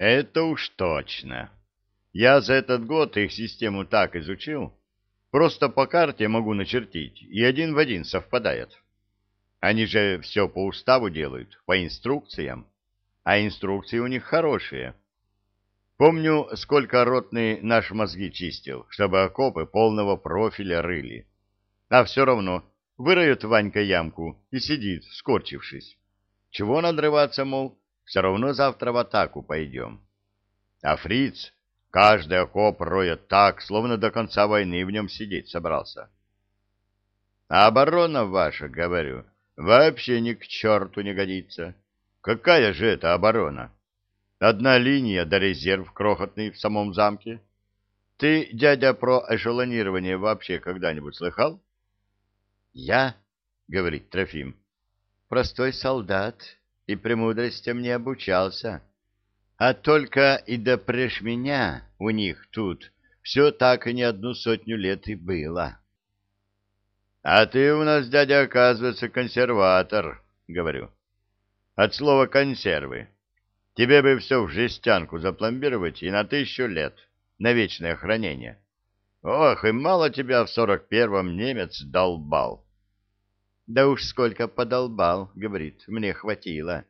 Это уж точно. Я за этот год их систему так изучил, просто по карте могу начертить, и один в один совпадает. Они же все по уставу делают, по инструкциям, а инструкции у них хорошие. Помню, сколько ротный наш мозги чистил, чтобы окопы полного профиля рыли. А все равно выроет Ванька ямку и сидит, скорчившись. Чего надрываться, мол, все равно завтра в атаку пойдем. А фриц каждый окоп роет так, словно до конца войны в нем сидеть собрался. А оборона ваша, говорю, вообще ни к черту не годится. Какая же это оборона? Одна линия да резерв крохотный в самом замке. Ты, дядя, про эшелонирование вообще когда-нибудь слыхал? Я, говорит Трофим, простой солдат и премудростям не обучался. А только и допреж меня у них тут все так и не одну сотню лет и было. — А ты у нас, дядя, оказывается, консерватор, — говорю. — От слова «консервы». Тебе бы все в жестянку запломбировать и на тысячу лет, на вечное хранение. Ох, и мало тебя в сорок первом немец долбал. Да уж сколько подолбал, говорит, мне хватило.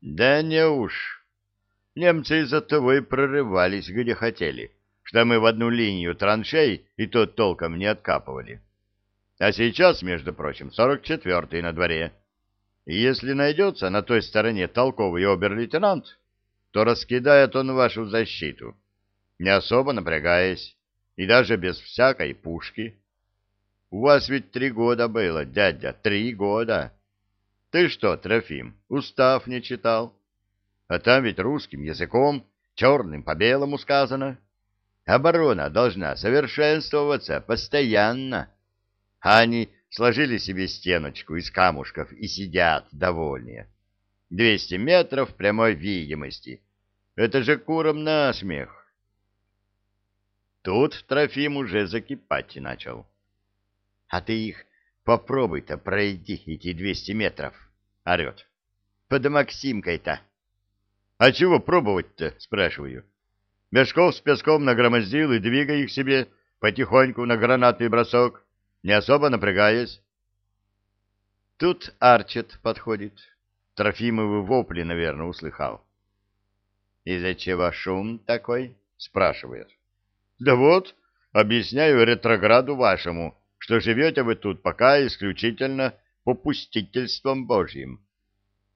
Да не уж. Немцы из-за того и прорывались, где хотели, что мы в одну линию траншей и тот толком не откапывали. А сейчас, между прочим, сорок четвертый на дворе. И если найдется на той стороне толковый обер-лейтенант, то раскидает он вашу защиту, не особо напрягаясь, и даже без всякой пушки. У вас ведь три года было, дядя, три года. Ты что, Трофим, устав не читал? А там ведь русским языком, черным по белому сказано. Оборона должна совершенствоваться постоянно. А они сложили себе стеночку из камушков и сидят довольные. Двести метров прямой видимости. Это же куром насмех. Тут Трофим уже закипать начал. А ты их попробуй-то пройди эти двести метров, — орет. Под Максимкой-то. А чего пробовать-то, спрашиваю. Мешков с песком нагромоздил и двигай их себе потихоньку на гранатный бросок, не особо напрягаясь. Тут Арчет подходит. Трофимовы вопли, наверное, услыхал. — Из-за чего шум такой? — спрашивает. — Да вот, объясняю ретрограду вашему, что живете вы тут пока исключительно попустительством Божьим,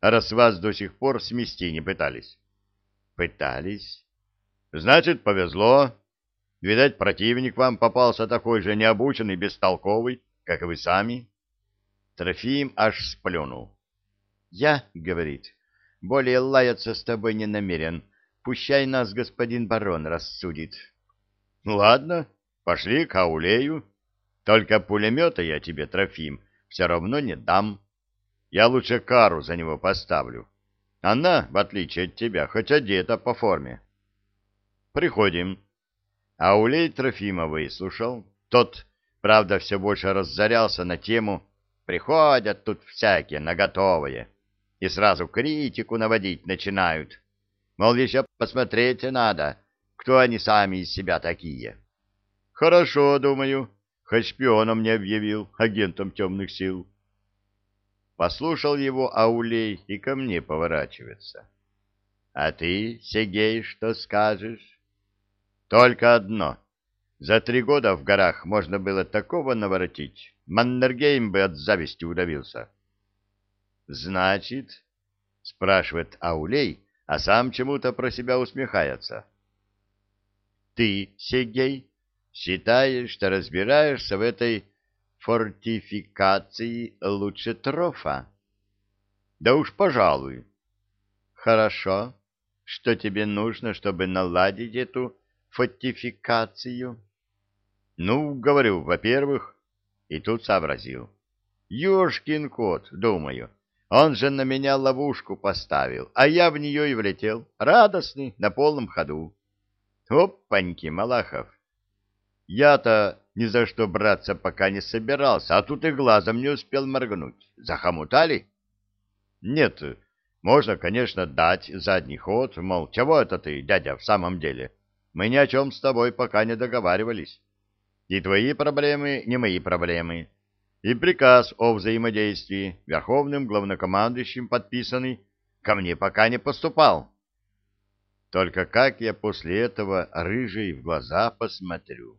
раз вас до сих пор смести не пытались. Пытались. Значит, повезло. Видать, противник вам попался такой же необученный, бестолковый, как и вы сами. Трофим аж сплюнул. Я, говорит, более лаяться с тобой не намерен. Пущай нас господин барон рассудит. Ладно, пошли к Аулею. Только пулемета я тебе, Трофим, все равно не дам. Я лучше кару за него поставлю. Она, в отличие от тебя, хоть одета по форме. Приходим. Аулей Трофима выслушал. Тот, правда, все больше разорялся на тему «Приходят тут всякие наготовые» и сразу критику наводить начинают. Мол, еще посмотреть надо, кто они сами из себя такие. Хорошо, думаю, хоть шпионом не объявил, агентом темных сил. Послушал его Аулей и ко мне поворачивается. — А ты, Сергей, что скажешь? — Только одно. За три года в горах можно было такого наворотить. Маннергейм бы от зависти удавился. — Значит, — спрашивает Аулей, а сам чему-то про себя усмехается. — Ты, Сергей, Считаешь, что разбираешься в этой фортификации лучше трофа? Да уж, пожалуй. Хорошо. Что тебе нужно, чтобы наладить эту фортификацию? Ну, говорю, во-первых, и тут сообразил. Ёшкин кот, думаю, он же на меня ловушку поставил, а я в нее и влетел, радостный, на полном ходу. Опаньки, Малахов, я-то ни за что браться пока не собирался, а тут и глазом не успел моргнуть. Захомутали? Нет, Можно, конечно, дать задний ход, мол, чего это ты, дядя, в самом деле? Мы ни о чем с тобой пока не договаривались. И твои проблемы не мои проблемы. И приказ о взаимодействии верховным главнокомандующим подписанный ко мне пока не поступал. Только как я после этого рыжий в глаза посмотрю?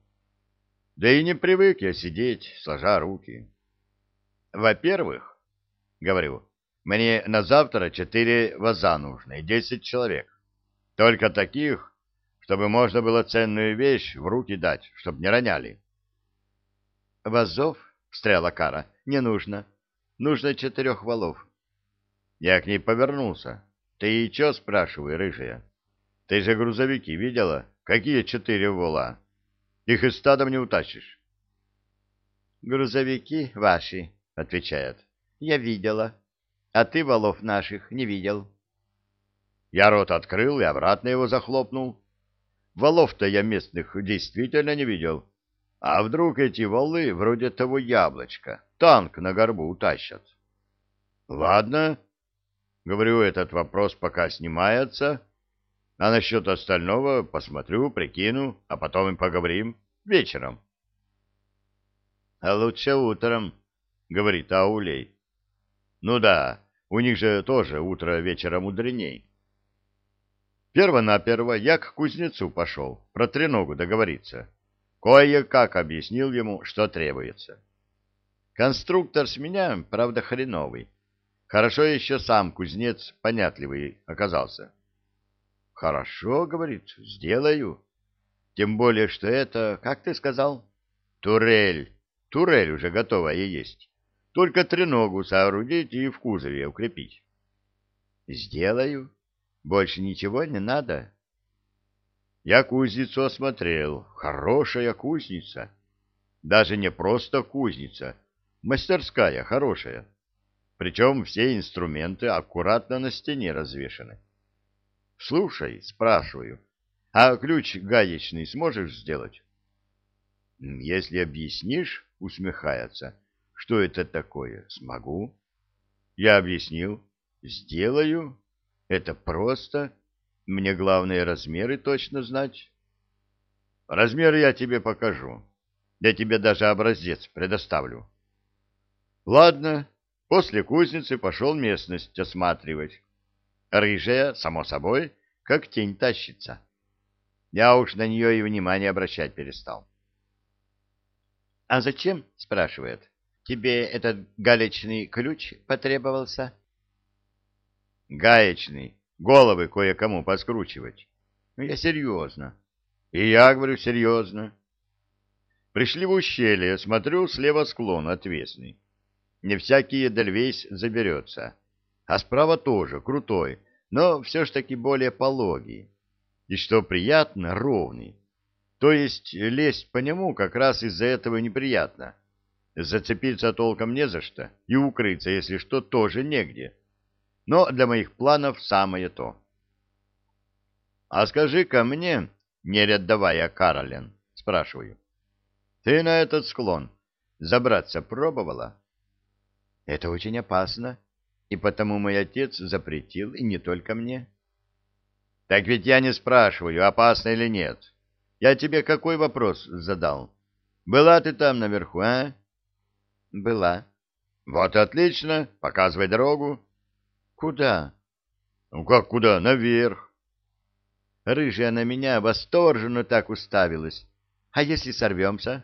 Да и не привык я сидеть, сложа руки. Во-первых, говорю, мне на завтра четыре ваза нужны, десять человек. Только таких, чтобы можно было ценную вещь в руки дать, чтобы не роняли. Вазов, встряла Кара, не нужно. Нужно четырех валов. Я к ней повернулся. Ты и чё, спрашивай, рыжая? Ты же грузовики видела? Какие четыре вола? Их из стадом не утащишь. Грузовики ваши, отвечает. Я видела. А ты валов наших не видел. Я рот открыл и обратно его захлопнул. Валов-то я местных действительно не видел. А вдруг эти валы вроде того яблочка танк на горбу утащат? Ладно, говорю, этот вопрос пока снимается. А насчет остального посмотрю, прикину, а потом и поговорим вечером. — А лучше утром, — говорит Аулей. — Ну да, у них же тоже утро вечера мудреней. Перво-наперво я к кузнецу пошел, про треногу договориться. Кое-как объяснил ему, что требуется. Конструктор с меня, правда, хреновый. Хорошо еще сам кузнец понятливый оказался. «Хорошо, — говорит, — сделаю. Тем более, что это, как ты сказал, турель. Турель уже готовая есть. Только треногу соорудить и в кузове укрепить». «Сделаю. Больше ничего не надо?» Я кузницу осмотрел. Хорошая кузница. Даже не просто кузница. Мастерская хорошая. Причем все инструменты аккуратно на стене развешаны. Слушай, спрашиваю, а ключ гаечный сможешь сделать? Если объяснишь, усмехается, что это такое, смогу. Я объяснил, сделаю. Это просто. Мне главное размеры точно знать. Размеры я тебе покажу. Я тебе даже образец предоставлю. Ладно, после кузницы пошел местность осматривать. Рыжая, само собой, как тень тащится. Я уж на нее и внимание обращать перестал. — А зачем, — спрашивает, — тебе этот галечный ключ потребовался? — Гаечный, головы кое-кому поскручивать. Ну, я серьезно. И я говорю серьезно. Пришли в ущелье, смотрю, слева склон отвесный. Не всякий эдельвейс заберется. А справа тоже крутой, но все ж таки более пологий. И что приятно, ровный. То есть лезть по нему как раз из-за этого неприятно. Зацепиться толком не за что, и укрыться, если что, тоже негде. Но для моих планов самое то. — А скажи-ка мне, не рядовая Каролин, — спрашиваю, — ты на этот склон забраться пробовала? — Это очень опасно, и потому мой отец запретил, и не только мне. — Так ведь я не спрашиваю, опасно или нет. Я тебе какой вопрос задал? Была ты там наверху, а? — Была. — Вот отлично, показывай дорогу. — Куда? — Ну как куда? Наверх. Рыжая на меня восторженно так уставилась. — А если сорвемся?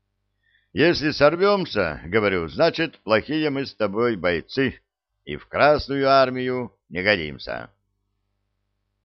— Если сорвемся, говорю, значит, плохие мы с тобой бойцы и в Красную армию не годимся.